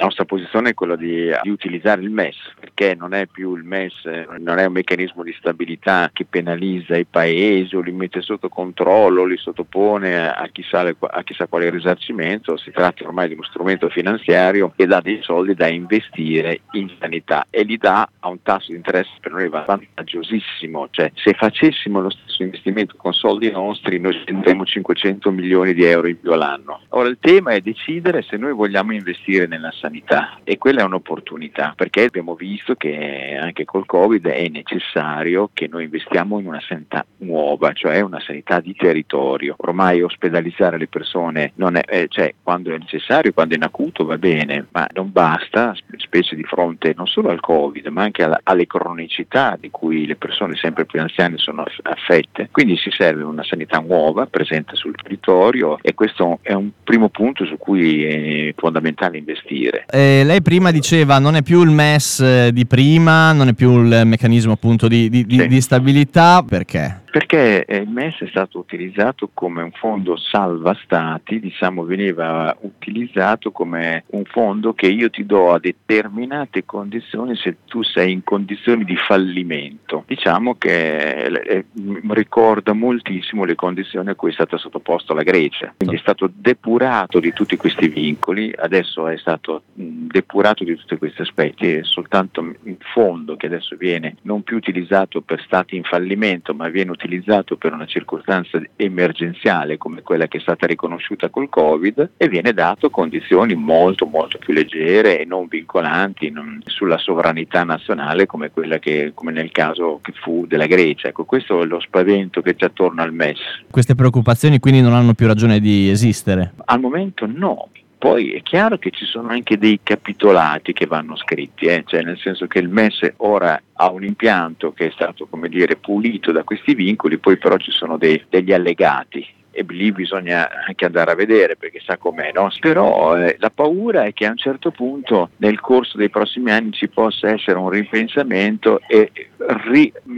La nostra posizione è quella di, di, utilizzare il MES, perché non è più il MES, non è un meccanismo di stabilità che penalizza i paesi o li mette sotto controllo, li sottopone a chissà, a chissà quale risarcimento, si tratta ormai di uno strumento finanziario che dà dei soldi da investire in sanità e li dà a un tasso di interesse per noi vantaggiosissimo, cioè se facessimo lo stesso investimento con soldi nostri noi spenderemo 500 milioni di euro in più all'anno. Ora il tema è decidere se noi vogliamo investire nella sanità e quella è un'opportunità perché abbiamo visto che anche col Covid è necessario che noi investiamo in una sanità nuova, cioè una sanità di territorio. Ormai ospedalizzare le persone è, eh, cioè, quando è necessario, quando è in acuto va bene, ma non basta, specie di fronte non solo al Covid, ma anche alla, alle cronicità di cui le persone sempre più anziane sono affette. Quindi si serve una sanità nuova, presente sul territorio e questo è un primo punto su cui è fondamentale investire. Eh, lei prima diceva non è più il MES eh, di prima, non è più il meccanismo appunto di, di, sì. di stabilità, perché? Perché il MES è stato utilizzato come un fondo salva stati, diciamo veniva utilizzato come un fondo che io ti do a determinate condizioni se tu sei in condizioni di fallimento. Diciamo che eh, ricorda moltissimo le condizioni a cui è stata sottoposta la Grecia, quindi è stato depurato di tutti questi vincoli, adesso è stato depurato di tutti questi aspetti, è soltanto un fondo che adesso viene non più utilizzato per stati in fallimento, ma viene utilizzato per una circostanza emergenziale come quella che è stata riconosciuta col Covid e viene dato condizioni molto molto più leggere e non vincolanti non, sulla sovranità nazionale come quella che come nel caso che fu della Grecia. Ecco, questo è lo spavento che c'è attorno al MES. Queste preoccupazioni quindi non hanno più ragione di esistere? Al momento no, poi è chiaro che ci sono anche dei capitolati che vanno scritti, eh? cioè nel senso che il MES ora ha un impianto che è stato dire, pulito da questi vincoli, poi però ci sono dei, degli allegati e lì bisogna anche andare a vedere perché sa com'è, no? però eh, la paura è che a un certo punto nel corso dei prossimi anni ci possa essere un ripensamento e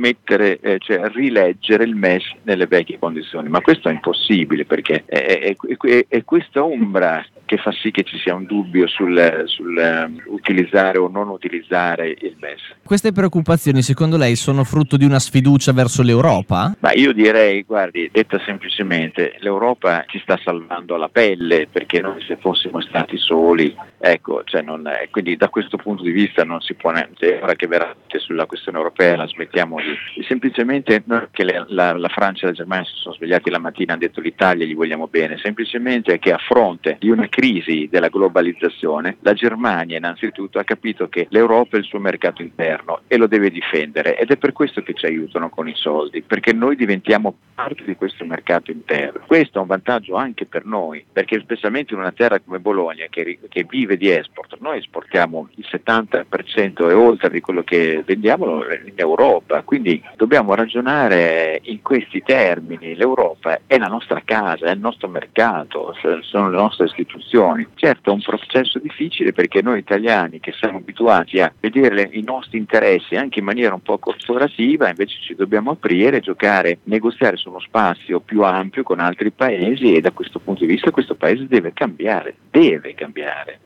rimettere, eh, cioè rileggere il MES nelle vecchie condizioni, ma questo è impossibile perché è, è, è, è questa ombra che fa sì che ci sia un dubbio sul, sul um, utilizzare o non utilizzare il MES. Queste preoccupazioni secondo lei sono frutto di una sfiducia verso l'Europa? Ma io direi, guardi, detta semplicemente, l'Europa ci sta salvando la pelle perché noi se fossimo stati soli, ecco, cioè non, quindi da questo punto di vista non si può, neanche, ora che veramente sulla questione europea la smettiamo di, semplicemente non che le, la, la Francia e la Germania si sono svegliati la mattina e hanno detto l'Italia gli vogliamo bene, semplicemente che a fronte di una crisi della globalizzazione, la Germania innanzitutto ha capito che l'Europa è il suo mercato interno e lo deve difendere ed è per questo che ci aiutano con i soldi, perché noi diventiamo parte di questo mercato interno. Questo è un vantaggio anche per noi, perché specialmente in una terra come Bologna che, che vive di export, noi esportiamo il 70% e oltre di quello che vendiamo in Europa, quindi dobbiamo ragionare in questi termini, l'Europa è la nostra casa, è il nostro mercato, sono le nostre istituzioni. Certo è un processo difficile perché noi italiani che siamo abituati a vedere i nostri interessi anche in maniera un po' corporativa, invece ci dobbiamo aprire, giocare, negoziare su uno spazio più ampio con altri paesi e da questo punto di vista questo paese deve cambiare, deve cambiare.